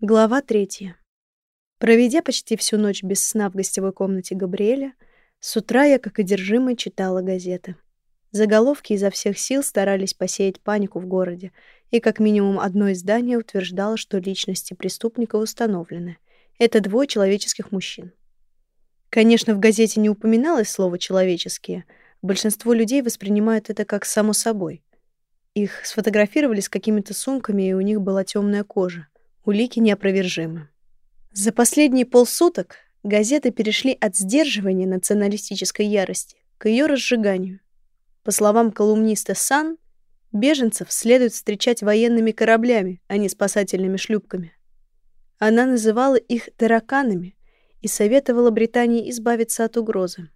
Глава третья. Проведя почти всю ночь без сна в гостевой комнате Габриэля, с утра я, как одержимая, читала газеты. Заголовки изо всех сил старались посеять панику в городе, и как минимум одно издание утверждало, что личности преступников установлены. Это двое человеческих мужчин. Конечно, в газете не упоминалось слово «человеческие». Большинство людей воспринимают это как само собой. Их сфотографировали с какими-то сумками, и у них была темная кожа. Улики неопровержимы. За последние полсуток газеты перешли от сдерживания националистической ярости к ее разжиганию. По словам колумниста Сан, беженцев следует встречать военными кораблями, а не спасательными шлюпками. Она называла их тараканами и советовала Британии избавиться от угрозы.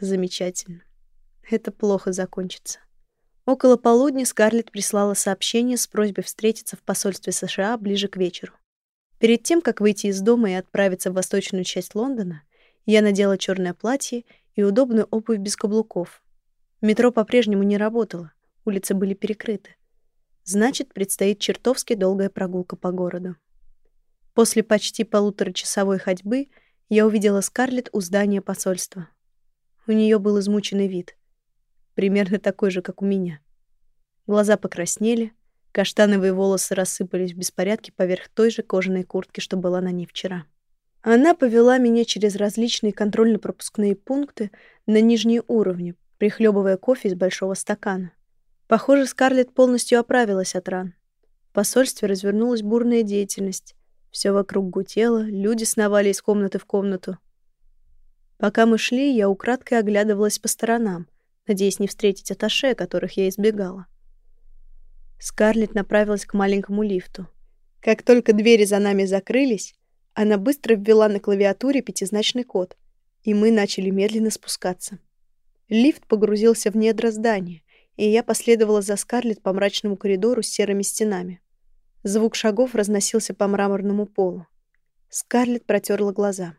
Замечательно. Это плохо закончится. Около полудня Скарлетт прислала сообщение с просьбой встретиться в посольстве США ближе к вечеру. Перед тем, как выйти из дома и отправиться в восточную часть Лондона, я надела черное платье и удобную обувь без каблуков. Метро по-прежнему не работало, улицы были перекрыты. Значит, предстоит чертовски долгая прогулка по городу. После почти полуторачасовой ходьбы я увидела Скарлетт у здания посольства. У нее был измученный вид примерно такой же, как у меня. Глаза покраснели, каштановые волосы рассыпались в беспорядке поверх той же кожаной куртки, что была на ней вчера. Она повела меня через различные контрольно-пропускные пункты на нижние уровни, прихлебывая кофе из большого стакана. Похоже, Скарлетт полностью оправилась от ран. В посольстве развернулась бурная деятельность. Все вокруг гудело, люди сновали из комнаты в комнату. Пока мы шли, я украдкой оглядывалась по сторонам — надеясь не встретить аташе, которых я избегала. Скарлетт направилась к маленькому лифту. Как только двери за нами закрылись, она быстро ввела на клавиатуре пятизначный код, и мы начали медленно спускаться. Лифт погрузился в недра здания, и я последовала за Скарлетт по мрачному коридору с серыми стенами. Звук шагов разносился по мраморному полу. Скарлетт протерла глаза.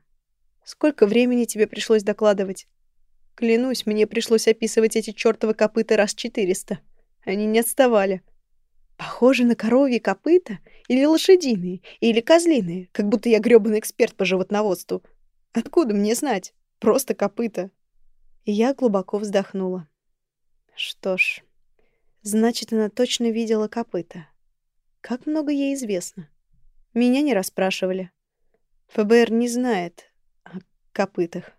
«Сколько времени тебе пришлось докладывать?» Клянусь, мне пришлось описывать эти чёртовы копыта раз четыреста. Они не отставали. Похоже на коровьи копыта или лошадиные, или козлиные, как будто я грёбаный эксперт по животноводству. Откуда мне знать? Просто копыта. Я глубоко вздохнула. Что ж, значит, она точно видела копыта. Как много ей известно. Меня не расспрашивали. ФБР не знает о копытах.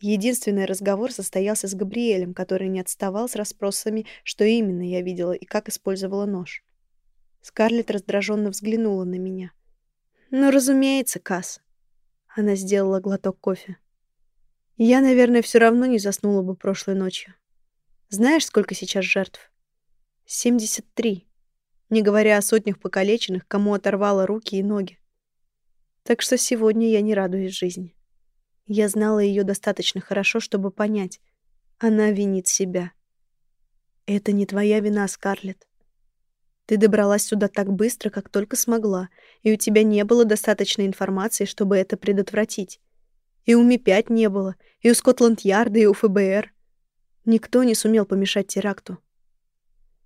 Единственный разговор состоялся с Габриэлем, который не отставал с расспросами, что именно я видела и как использовала нож. Скарлетт раздраженно взглянула на меня. «Ну, разумеется, Касс». Она сделала глоток кофе. «Я, наверное, все равно не заснула бы прошлой ночью. Знаешь, сколько сейчас жертв? 73. Не говоря о сотнях покалеченных, кому оторвало руки и ноги. Так что сегодня я не радуюсь жизни. Я знала ее достаточно хорошо, чтобы понять. Она винит себя. Это не твоя вина, Скарлетт. Ты добралась сюда так быстро, как только смогла, и у тебя не было достаточной информации, чтобы это предотвратить. И у Ми-5 не было, и у Скотланд-Ярда, и у ФБР. Никто не сумел помешать теракту.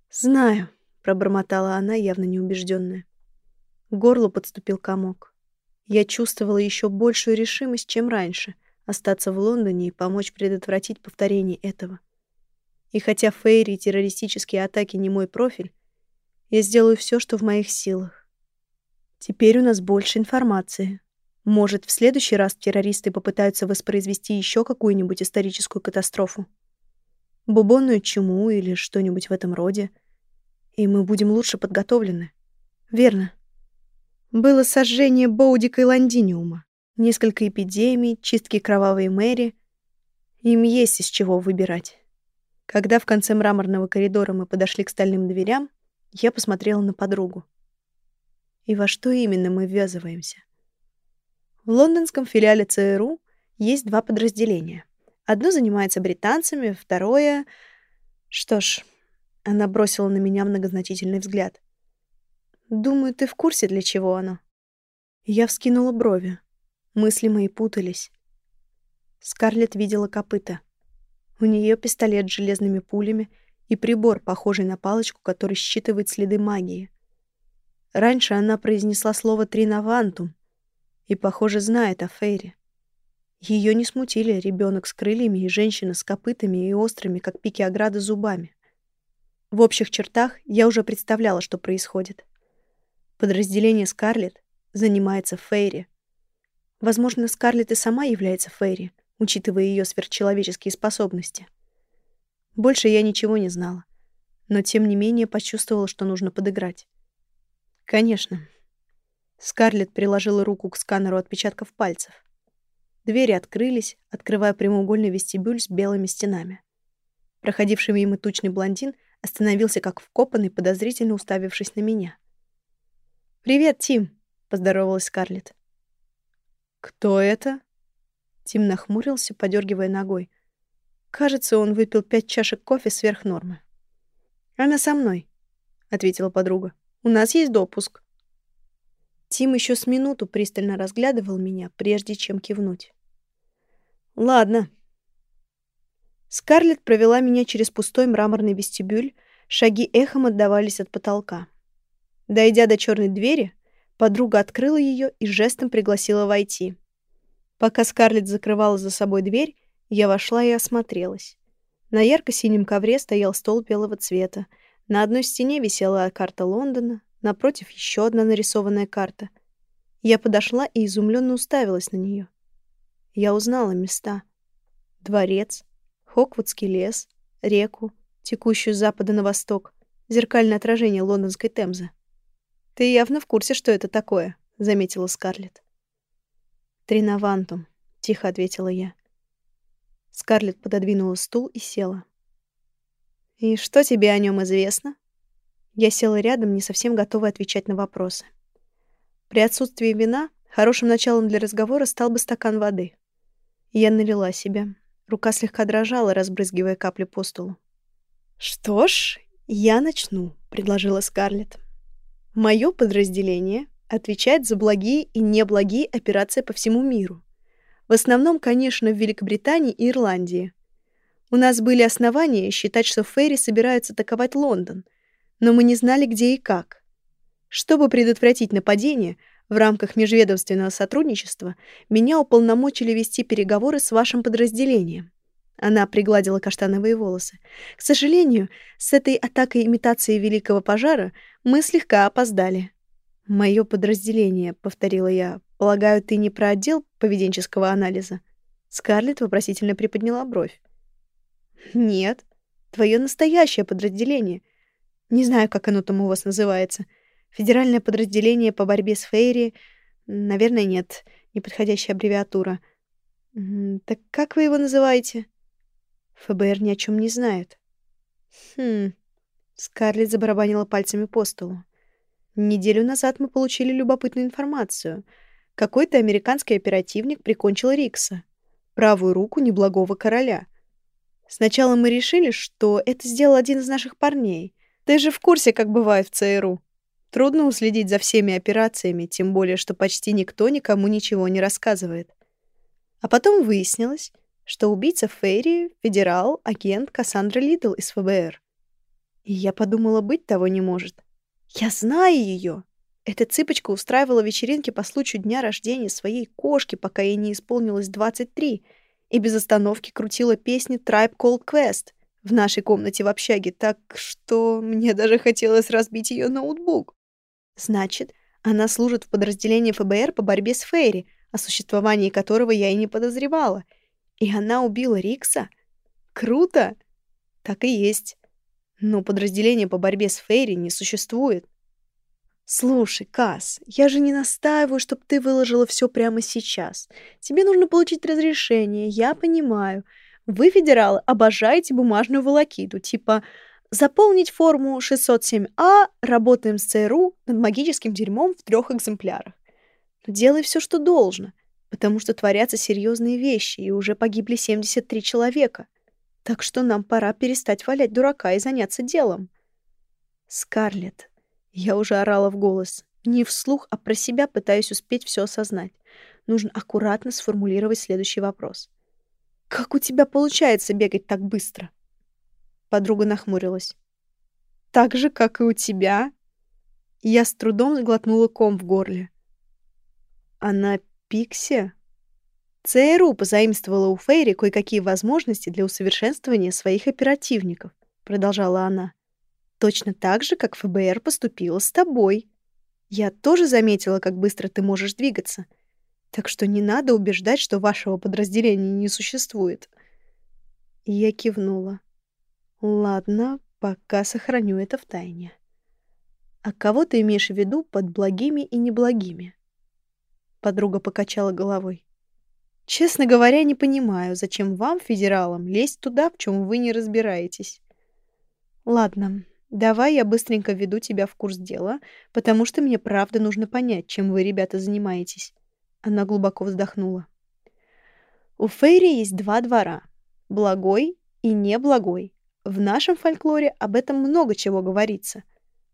«Знаю», — пробормотала она, явно неубежденная. К горлу подступил комок. Я чувствовала еще большую решимость, чем раньше, остаться в Лондоне и помочь предотвратить повторение этого. И хотя Фейри и террористические атаки не мой профиль, я сделаю все, что в моих силах. Теперь у нас больше информации. Может, в следующий раз террористы попытаются воспроизвести еще какую-нибудь историческую катастрофу. Бубонную чуму или что-нибудь в этом роде. И мы будем лучше подготовлены. Верно было сожжение Боудика и Лондиниума, несколько эпидемий, чистки кровавой мэри. Им есть из чего выбирать. Когда в конце мраморного коридора мы подошли к стальным дверям, я посмотрела на подругу. И во что именно мы ввязываемся? В лондонском филиале ЦРУ есть два подразделения. Одно занимается британцами, второе... Что ж, она бросила на меня многозначительный взгляд. Думаю, ты в курсе, для чего оно. Я вскинула брови. Мысли мои путались. Скарлетт видела копыта. У нее пистолет с железными пулями и прибор, похожий на палочку, который считывает следы магии. Раньше она произнесла слово «тринавантум» и, похоже, знает о Фейре. Ее не смутили ребенок с крыльями и женщина с копытами и острыми, как пики ограды, зубами. В общих чертах я уже представляла, что происходит. Подразделение Скарлетт занимается Фейри. Возможно, Скарлетт и сама является Фейри, учитывая ее сверхчеловеческие способности. Больше я ничего не знала, но тем не менее почувствовала, что нужно подыграть. Конечно. Скарлетт приложила руку к сканеру отпечатков пальцев. Двери открылись, открывая прямоугольный вестибюль с белыми стенами. Проходивший мимо тучный блондин остановился как вкопанный, подозрительно уставившись на меня. «Привет, Тим!» — поздоровалась Скарлетт. «Кто это?» Тим нахмурился, подергивая ногой. Кажется, он выпил пять чашек кофе сверх нормы. «Она со мной», — ответила подруга. «У нас есть допуск». Тим еще с минуту пристально разглядывал меня, прежде чем кивнуть. «Ладно». Скарлетт провела меня через пустой мраморный вестибюль, шаги эхом отдавались от потолка. Дойдя до черной двери, подруга открыла ее и жестом пригласила войти. Пока Скарлетт закрывала за собой дверь, я вошла и осмотрелась. На ярко-синем ковре стоял стол белого цвета. На одной стене висела карта Лондона, Напротив еще одна нарисованная карта. Я подошла и изумленно уставилась на нее. Я узнала места. Дворец, Хоквудский лес, реку, текущую с запада на восток, зеркальное отражение лондонской Темзы. «Ты явно в курсе, что это такое», — заметила Скарлетт. «Тринавантум», — тихо ответила я. Скарлетт пододвинула стул и села. «И что тебе о нем известно?» Я села рядом, не совсем готовая отвечать на вопросы. При отсутствии вина хорошим началом для разговора стал бы стакан воды. Я налила себе. Рука слегка дрожала, разбрызгивая капли по столу. «Что ж, я начну», — предложила Скарлетт. «Моё подразделение отвечает за благие и неблагие операции по всему миру. В основном, конечно, в Великобритании и Ирландии. У нас были основания считать, что Ферри собираются атаковать Лондон, но мы не знали, где и как. Чтобы предотвратить нападение, в рамках межведомственного сотрудничества меня уполномочили вести переговоры с вашим подразделением. Она пригладила каштановые волосы. К сожалению, с этой атакой имитации великого пожара мы слегка опоздали. Мое подразделение, повторила я. Полагаю, ты не про отдел поведенческого анализа? Скарлетт вопросительно приподняла бровь. Нет, твое настоящее подразделение — не знаю, как оно там у вас называется. Федеральное подразделение по борьбе с Фейри. Наверное, нет. Неподходящая аббревиатура. Так как вы его называете? ФБР ни о чем не знает. Хм. Скарлетт забарабанила пальцами по столу. Неделю назад мы получили любопытную информацию. Какой-то американский оперативник прикончил Рикса, правую руку неблагого короля. Сначала мы решили, что это сделал один из наших парней — ты же в курсе, как бывает в ЦРУ. Трудно уследить за всеми операциями, тем более, что почти никто никому ничего не рассказывает. А потом выяснилось, что убийца Ферри — федерал, агент Кассандра Лидл из ФБР. И я подумала, быть того не может. Я знаю ее. Эта цыпочка устраивала вечеринки по случаю дня рождения своей кошки, пока ей не исполнилось 23, и без остановки крутила песни Tribe Called Quest — в нашей комнате в общаге, так что мне даже хотелось разбить ее ноутбук. Значит, она служит в подразделении ФБР по борьбе с Фейри, о существовании которого я и не подозревала. И она убила Рикса? Круто! Так и есть. Но подразделения по борьбе с Фейри не существует. Слушай, Кас, я же не настаиваю, чтобы ты выложила все прямо сейчас. Тебе нужно получить разрешение, я понимаю. Вы, федералы, обожаете бумажную волокиту, типа заполнить форму 607А, работаем с ЦРУ над магическим дерьмом в трех экземплярах. Но делай все, что должно, потому что творятся серьезные вещи, и уже погибли 73 человека. Так что нам пора перестать валять дурака и заняться делом. Скарлетт, я уже орала в голос, не вслух, а про себя пытаюсь успеть все осознать. Нужно аккуратно сформулировать следующий вопрос. Как у тебя получается бегать так быстро? Подруга нахмурилась. Так же, как и у тебя. Я с трудом сглотнула ком в горле. Она Пикси? ЦРУ позаимствовала у Фейри кое-какие возможности для усовершенствования своих оперативников, продолжала она. Точно так же, как ФБР поступило с тобой. Я тоже заметила, как быстро ты можешь двигаться. Так что не надо убеждать, что вашего подразделения не существует. Я кивнула. Ладно, пока сохраню это в тайне. А кого ты имеешь в виду под благими и неблагими? Подруга покачала головой. Честно говоря, не понимаю, зачем вам, федералам, лезть туда, в чем вы не разбираетесь. Ладно, Давай я быстренько веду тебя в курс дела, потому что мне правда нужно понять, чем вы, ребята, занимаетесь. Она глубоко вздохнула. У Фейри есть два двора — благой и неблагой. В нашем фольклоре об этом много чего говорится.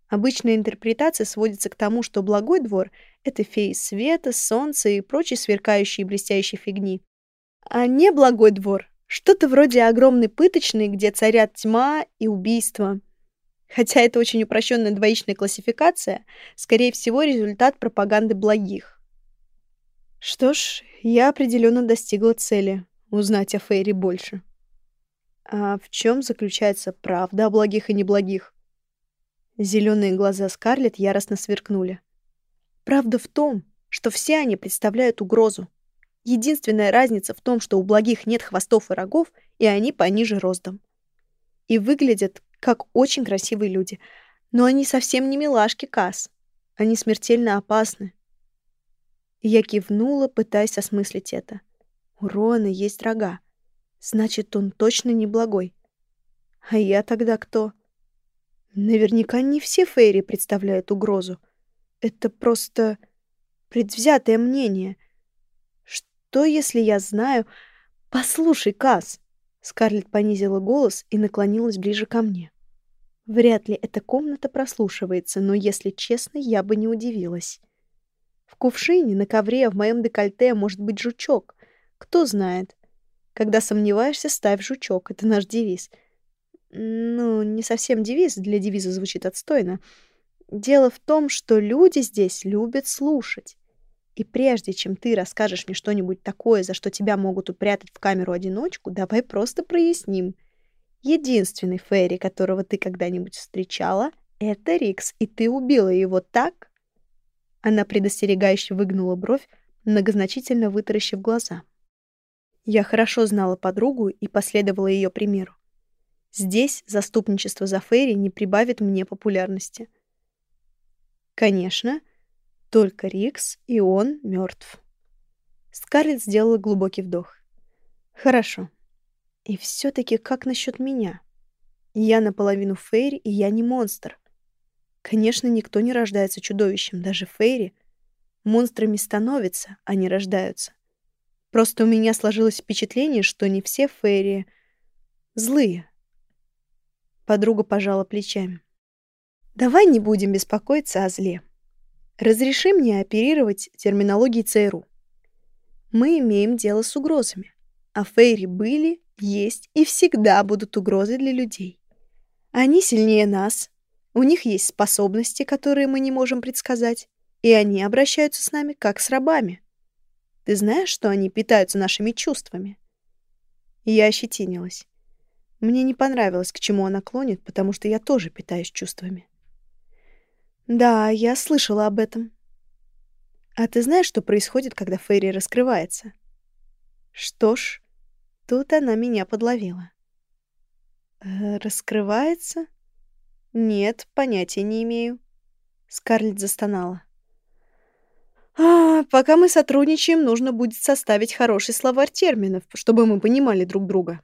Обычная интерпретация сводится к тому, что благой двор — это феи света, солнца и прочей сверкающей и блестящей фигни. А неблагой двор — что-то вроде огромной пыточной, где царят тьма и убийство — Хотя это очень упрощенная двоичная классификация, скорее всего, результат пропаганды благих. Что ж, я определенно достигла цели — узнать о Фейре больше. А в чем заключается правда о благих и неблагих? Зеленые глаза Скарлетт яростно сверкнули. Правда в том, что все они представляют угрозу. Единственная разница в том, что у благих нет хвостов и рогов, и они пониже ростом. И выглядят как очень красивые люди. Но они совсем не милашки, Касс. Они смертельно опасны. Я кивнула, пытаясь осмыслить это. У Рона есть рога. Значит, он точно не благой. А я тогда кто? Наверняка не все Фейри представляют угрозу. Это просто предвзятое мнение. Что, если я знаю... Послушай, Касс, Скарлетт понизила голос и наклонилась ближе ко мне. Вряд ли эта комната прослушивается, но, если честно, я бы не удивилась. В кувшине, на ковре, в моем декольте может быть жучок. Кто знает. Когда сомневаешься, ставь жучок. Это наш девиз. Ну, не совсем девиз, для девиза звучит отстойно. Дело в том, что люди здесь любят слушать. И прежде чем ты расскажешь мне что-нибудь такое, за что тебя могут упрятать в камеру-одиночку, давай просто проясним. Единственный Ферри, которого ты когда-нибудь встречала, это Рикс, и ты убила его так? Она предостерегающе выгнула бровь, многозначительно вытаращив глаза. Я хорошо знала подругу и последовала ее примеру. Здесь заступничество за Ферри не прибавит мне популярности. Конечно, только Рикс, и он мертв. Скарлетт сделала глубокий вдох. Хорошо. И все-таки как насчет меня? Я наполовину Фейри, и я не монстр. Конечно, никто не рождается чудовищем, даже Фейри. Монстрами становятся, а не рождаются. Просто у меня сложилось впечатление, что не все Фейри злые. Подруга пожала плечами. Давай не будем беспокоиться о зле. Разреши мне оперировать терминологией ЦРУ. Мы имеем дело с угрозами, а Фейри были, есть и всегда будут угрозой для людей. Они сильнее нас, у них есть способности, которые мы не можем предсказать, и они обращаются с нами как с рабами. Ты знаешь, что они питаются нашими чувствами?» Я ощетинилась. Мне не понравилось, к чему она клонит, потому что я тоже питаюсь чувствами. Да, я слышала об этом. А ты знаешь, что происходит, когда Фейри раскрывается? Что ж, тут она меня подловила. Э, раскрывается? Нет, понятия не имею. Скарлетт застонала. А, пока мы сотрудничаем, нужно будет составить хороший словарь терминов, чтобы мы понимали друг друга.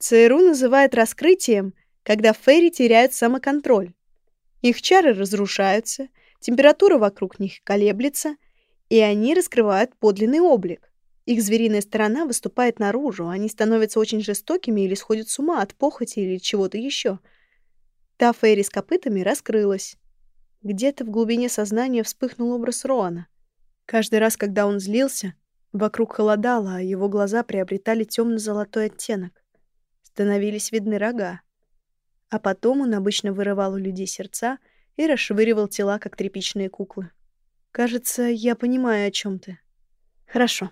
ЦРУ называет раскрытием, когда Фейри теряют самоконтроль. Их чары разрушаются, температура вокруг них колеблется, и они раскрывают подлинный облик. Их звериная сторона выступает наружу, они становятся очень жестокими или сходят с ума от похоти или чего-то еще. Та Фейри с копытами раскрылась. Где-то в глубине сознания вспыхнул образ Роана. Каждый раз, когда он злился, вокруг холодало, а его глаза приобретали темно-золотой оттенок. Становились видны рога. А потом он обычно вырывал у людей сердца и расшвыривал тела, как тряпичные куклы. Кажется, я понимаю, о чем ты. Хорошо.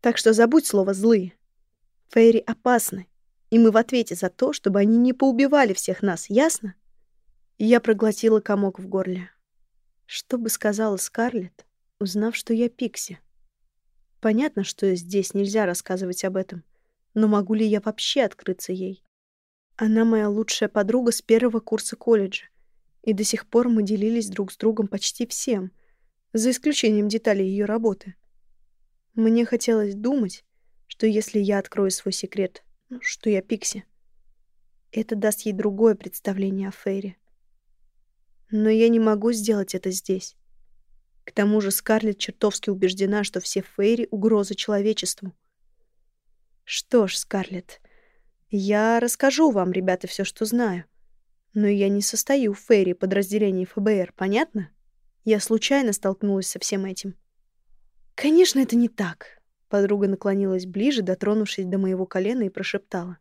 Так что забудь слово «злые». Фейри опасны, и мы в ответе за то, чтобы они не поубивали всех нас, ясно? Я проглотила комок в горле. Что бы сказала Скарлетт, узнав, что я Пикси? Понятно, что здесь нельзя рассказывать об этом, но могу ли я вообще открыться ей? Она моя лучшая подруга с первого курса колледжа, и до сих пор мы делились друг с другом почти всем, за исключением деталей ее работы. Мне хотелось думать, что если я открою свой секрет, ну, что я Пикси, это даст ей другое представление о Фейре. Но я не могу сделать это здесь. К тому же Скарлетт чертовски убеждена, что все Фейри — угроза человечеству. Что ж, Скарлетт, я расскажу вам, ребята, все, что знаю. Но я не состою в Фейри подразделении ФБР, понятно? Я случайно столкнулась со всем этим. Конечно, это не так. Подруга наклонилась ближе, дотронувшись до моего колена и прошептала.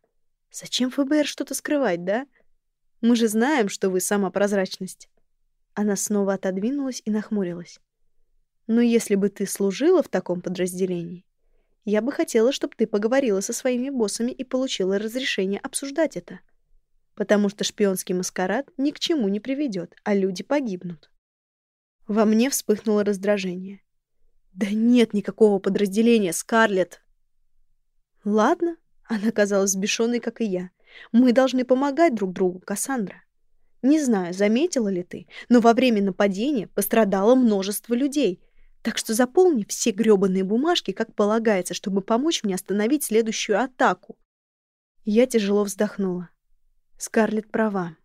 Зачем ФБР что-то скрывать, да? Мы же знаем, что вы сама прозрачность. Она снова отодвинулась и нахмурилась. Но если бы ты служила в таком подразделении, я бы хотела, чтобы ты поговорила со своими боссами и получила разрешение обсуждать это. Потому что шпионский маскарад ни к чему не приведет, а люди погибнут. Во мне вспыхнуло раздражение. Да нет никакого подразделения, Скарлетт. Ладно, она казалась сбешенной, как и я. Мы должны помогать друг другу, Кассандра. Не знаю, заметила ли ты, но во время нападения пострадало множество людей — так что заполни все грёбаные бумажки, как полагается, чтобы помочь мне остановить следующую атаку. Я тяжело вздохнула. Скарлетт права.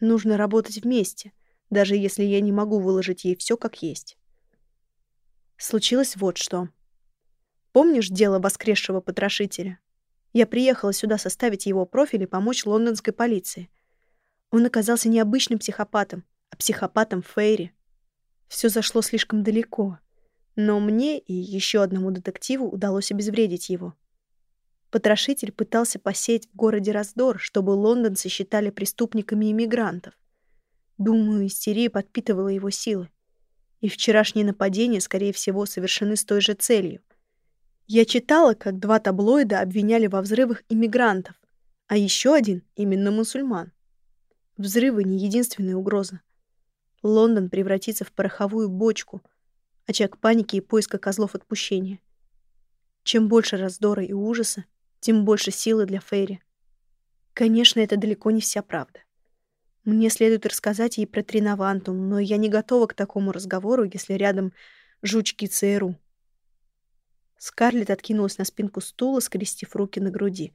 Нужно работать вместе, даже если я не могу выложить ей все как есть. Случилось вот что. Помнишь дело воскресшего потрошителя? Я приехала сюда составить его профиль и помочь лондонской полиции. Он оказался не обычным психопатом, а психопатом Фейри. Все зашло слишком далеко. Но мне и еще одному детективу удалось обезвредить его. Потрошитель пытался посеять в городе раздор, чтобы лондонцы считали преступниками иммигрантов. Думаю, истерия подпитывала его силы. И вчерашние нападения, скорее всего, совершены с той же целью. Я читала, как два таблоида обвиняли во взрывах иммигрантов, а еще один — именно мусульман. Взрывы — не единственная угроза. Лондон превратится в пороховую бочку, очаг паники и поиска козлов отпущения. Чем больше раздора и ужаса, тем больше силы для Фейри. Конечно, это далеко не вся правда. Мне следует рассказать ей про Тринавантум, но я не готова к такому разговору, если рядом жучки ЦРУ. Скарлетт откинулась на спинку стула, скрестив руки на груди,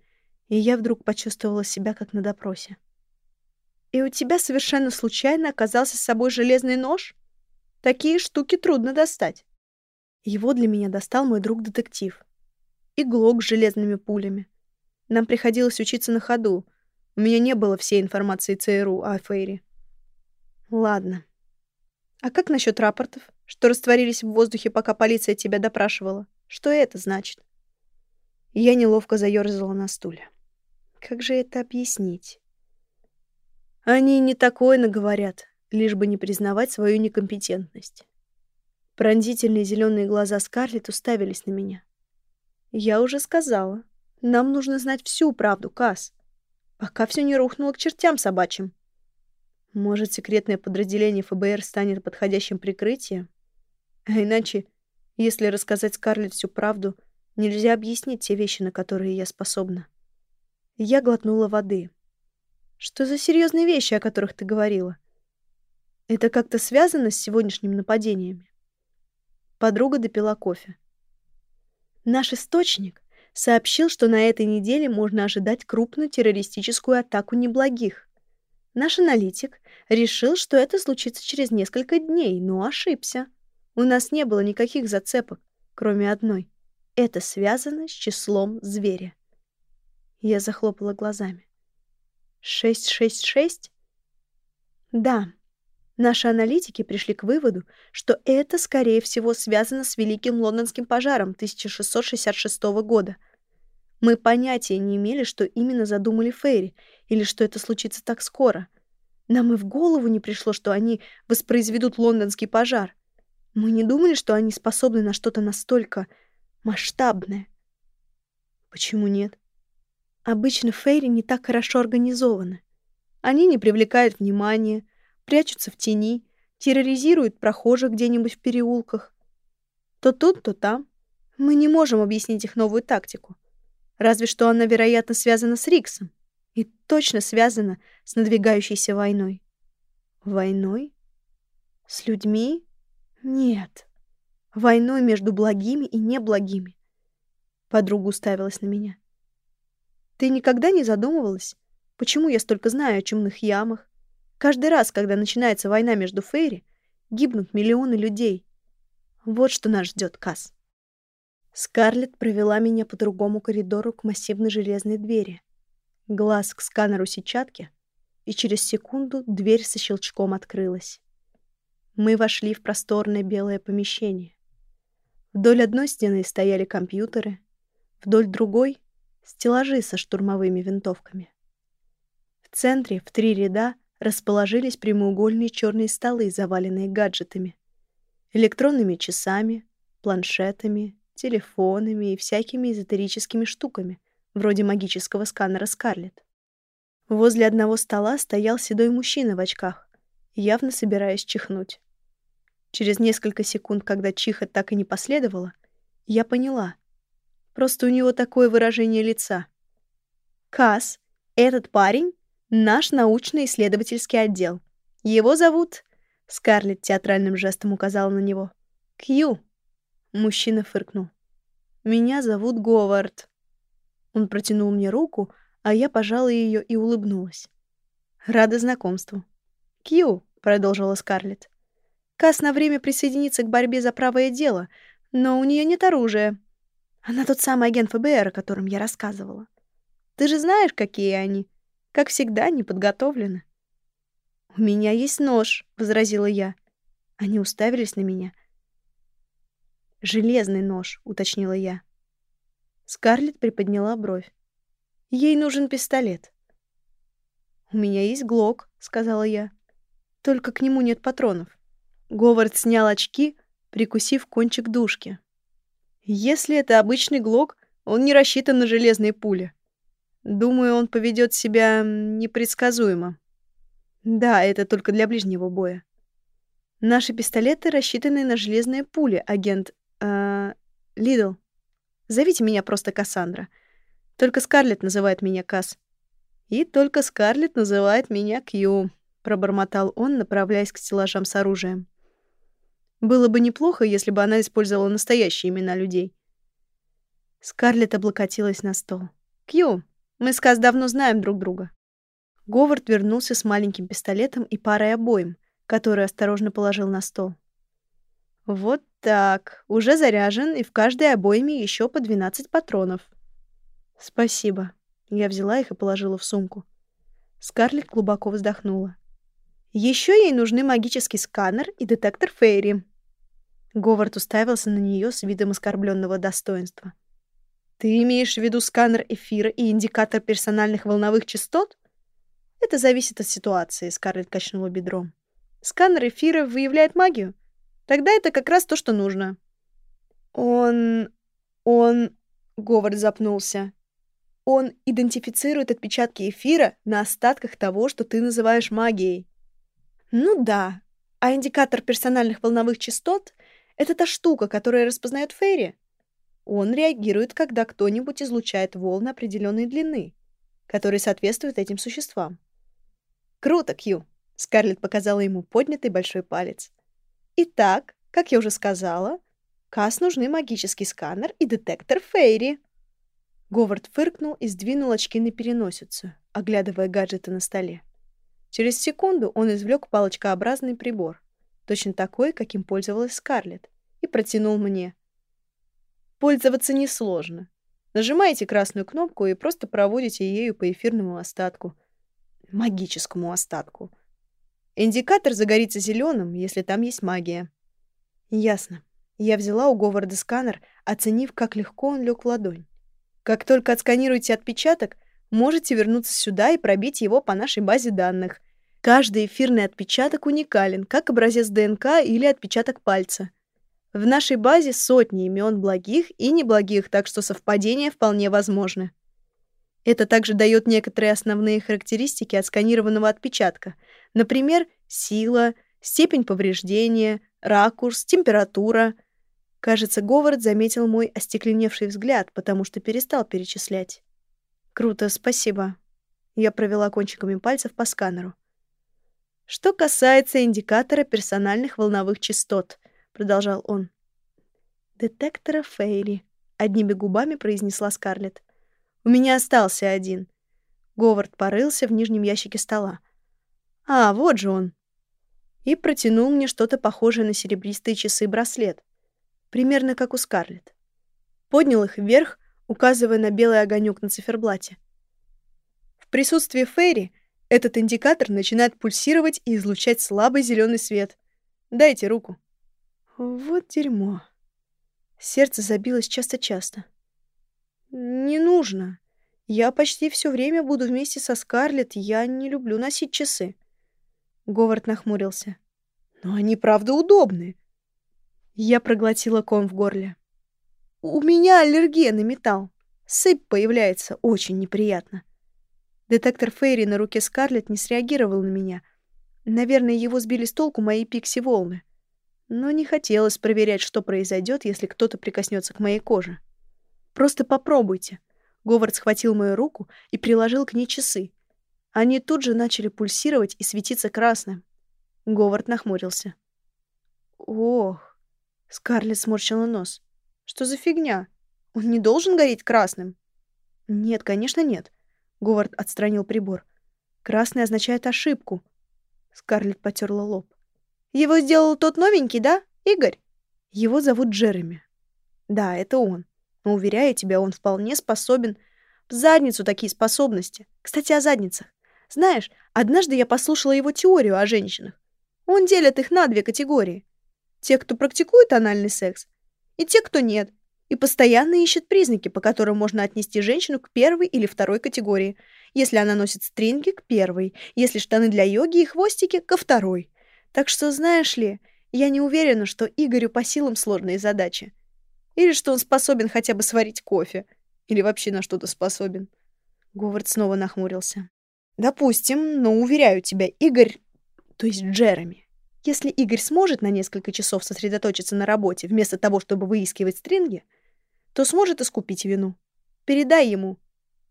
и я вдруг почувствовала себя как на допросе. И у тебя совершенно случайно оказался с собой железный нож? Такие штуки трудно достать. Его для меня достал мой друг-детектив. И глок с железными пулями. Нам приходилось учиться на ходу. У меня не было всей информации ЦРУ о Фейре. Ладно. А как насчет рапортов, что растворились в воздухе, пока полиция тебя допрашивала? Что это значит? Я неловко заёрзала на стуле. Как же это объяснить? Они не такое наговорят, лишь бы не признавать свою некомпетентность. Пронзительные зеленые глаза Скарлетт уставились на меня. «Я уже сказала. Нам нужно знать всю правду, Касс. Пока все не рухнуло к чертям собачьим. Может, секретное подразделение ФБР станет подходящим прикрытием? А иначе, если рассказать Скарлетт всю правду, нельзя объяснить те вещи, на которые я способна». Я глотнула воды. Что за серьезные вещи, о которых ты говорила? Это как-то связано с сегодняшними нападениями? Подруга допила кофе. Наш источник сообщил, что на этой неделе можно ожидать крупную террористическую атаку неблагих. Наш аналитик решил, что это случится через несколько дней, но ошибся. У нас не было никаких зацепок, кроме одной. Это связано с числом зверя. Я захлопала глазами. 666? Да. Наши аналитики пришли к выводу, что это, скорее всего, связано с Великим Лондонским пожаром 1666 года. Мы понятия не имели, что именно задумали Фейри, или что это случится так скоро. Нам и в голову не пришло, что они воспроизведут лондонский пожар. Мы не думали, что они способны на что-то настолько масштабное. Почему нет? Обычно фейри не так хорошо организованы. Они не привлекают внимания, прячутся в тени, терроризируют прохожих где-нибудь в переулках. То тут, то там. Мы не можем объяснить их новую тактику. Разве что она, вероятно, связана с Риксом. И точно связана с надвигающейся войной. Войной? С людьми? Нет. Войной между благими и неблагими. Подруга уставилась на меня. Ты никогда не задумывалась, почему я столько знаю о чумных ямах? Каждый раз, когда начинается война между Фейри, гибнут миллионы людей. Вот что нас ждет, Касс. Скарлетт провела меня по другому коридору к массивной железной двери. Глаз к сканеру сетчатки, и через секунду дверь со щелчком открылась. Мы вошли в просторное белое помещение. Вдоль одной стены стояли компьютеры, вдоль другой — стеллажи со штурмовыми винтовками. В центре, в три ряда, расположились прямоугольные черные столы, заваленные гаджетами, электронными часами, планшетами, телефонами и всякими эзотерическими штуками, вроде магического сканера Скарлетт. Возле одного стола стоял седой мужчина в очках, явно собираясь чихнуть. Через несколько секунд, когда чиха так и не последовало, я поняла. Просто у него такое выражение лица. «Касс, этот парень — наш научно-исследовательский отдел. Его зовут...» Скарлетт театральным жестом указала на него. «Кью». Мужчина фыркнул. «Меня зовут Говард». Он протянул мне руку, а я пожала ее и улыбнулась. «Рада знакомству». «Кью», — продолжила Скарлетт. «Касс на время присоединится к борьбе за правое дело, но у нее нет оружия. Она тот самый агент ФБР, о котором я рассказывала. Ты же знаешь, какие они. Как всегда, не подготовлены». «У меня есть нож», — возразила я. Они уставились на меня. «Железный нож», — уточнила я. Скарлетт приподняла бровь. Ей нужен пистолет. «У меня есть глок», — сказала я. «Только к нему нет патронов». Говард снял очки, прикусив кончик дужки. «Если это обычный глок, он не рассчитан на железные пули. Думаю, он поведет себя непредсказуемо. Да, это только для ближнего боя. Наши пистолеты рассчитаны на железные пули, агент... Э, Лидл. Зовите меня просто Кассандра. Только Скарлетт называет меня Касс. И только Скарлетт называет меня Кью, пробормотал он, направляясь к стеллажам с оружием. Было бы неплохо, если бы она использовала настоящие имена людей. Скарлетт облокотилась на стол. «Кью, мы с Каз давно знаем друг друга. Говард вернулся с маленьким пистолетом и парой обоим, которые осторожно положил на стол. «Вот так. Уже заряжен, и в каждой обойме еще по 12 патронов». «Спасибо». Я взяла их и положила в сумку. Скарлетт глубоко вздохнула. Еще ей нужны магический сканер и детектор Фейри». Говард уставился на нее с видом оскорбленного достоинства. «Ты имеешь в виду сканер эфира и индикатор персональных волновых частот?» Это зависит от ситуации, Скарлетт качнула бедром. Сканер эфира выявляет магию. Тогда это как раз то, что нужно. Он... он... Говард запнулся. Он идентифицирует отпечатки эфира на остатках того, что ты называешь магией. Ну да. А индикатор персональных волновых частот — это та штука, которая распознает Фейри. Он реагирует, когда кто-нибудь излучает волны определенной длины, которые соответствуют этим существам. «Круто, Кью!» — Скарлетт показала ему поднятый большой палец. «Итак, как я уже сказала, Кас нужны магический сканер и детектор Фейри». Говард фыркнул и сдвинул очки на переносицу, оглядывая гаджеты на столе. Через секунду он извлек палочкообразный прибор, точно такой, каким пользовалась Скарлетт, и протянул мне. Пользоваться несложно. Нажимаете красную кнопку и просто проводите ею по эфирному остатку магическому остатку. Индикатор загорится зеленым, если там есть магия. Ясно. Я взяла у Говарда сканер, оценив, как легко он лег в ладонь. Как только отсканируете отпечаток, можете вернуться сюда и пробить его по нашей базе данных. Каждый эфирный отпечаток уникален, как образец ДНК или отпечаток пальца. В нашей базе сотни имен благих и неблагих, так что совпадения вполне возможны. Это также дает некоторые основные характеристики отсканированного отпечатка. Например, сила, степень повреждения, ракурс, температура. Кажется, Говард заметил мой остекленевший взгляд, потому что перестал перечислять. Круто, спасибо. Я провела кончиками пальцев по сканеру. Что касается индикатора персональных волновых частот, продолжал он. Детектора Фейри, одними губами произнесла Скарлетт. У меня остался один. Говард порылся в нижнем ящике стола. А, вот же он. И протянул мне что-то похожее на серебристые часы-браслет. Примерно как у Скарлетт. Поднял их вверх, указывая на белый огонек на циферблате. В присутствии Фейри этот индикатор начинает пульсировать и излучать слабый зеленый свет. Дайте руку. Вот дерьмо. Сердце забилось часто-часто. «Не нужно. Я почти все время буду вместе со Скарлетт, я не люблю носить часы». Говард нахмурился. «Но они правда удобны». Я проглотила ком в горле. «У меня аллергия на металл. Сыпь появляется, очень неприятно». Детектор Фейри на руке Скарлетт не среагировал на меня. Наверное, его сбили с толку мои пикси-волны. Но не хотелось проверять, что произойдет, если кто-то прикоснется к моей коже. Просто попробуйте. Говард схватил мою руку и приложил к ней часы. Они тут же начали пульсировать и светиться красным. Говард нахмурился. Ох, Скарлетт сморщила нос. Что за фигня? Он не должен гореть красным? Нет, конечно, нет. Говард отстранил прибор. Красный означает ошибку. Скарлетт потерла лоб. Его сделал тот новенький, да, Игорь? Его зовут Джереми. Да, это он. Но, уверяю тебя, он вполне способен... В задницу такие способности. Кстати, о задницах. Знаешь, однажды я послушала его теорию о женщинах. Он делит их на две категории. Те, кто практикует анальный секс, и те, кто нет. И постоянно ищет признаки, по которым можно отнести женщину к первой или второй категории. Если она носит стринги, к первой. Если штаны для йоги и хвостики, ко второй. Так что, знаешь ли, я не уверена, что Игорю по силам сложные задачи. Или что он способен хотя бы сварить кофе. Или вообще на что-то способен. Говард снова нахмурился. Допустим, но уверяю тебя, Игорь, то есть Джереми, если Игорь сможет на несколько часов сосредоточиться на работе, вместо того, чтобы выискивать стринги, то сможет искупить вину. Передай ему.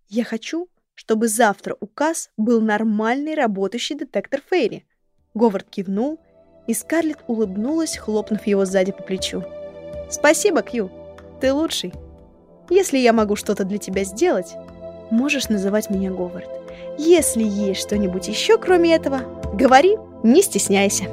Я хочу, чтобы завтра у Касс был нормальный работающий детектор Фейри. Говард кивнул, и Скарлетт улыбнулась, хлопнув его сзади по плечу. Спасибо, Кью. Ты лучший. Если я могу что-то для тебя сделать, можешь называть меня Говард. Если есть что-нибудь еще, кроме этого, говори, не стесняйся.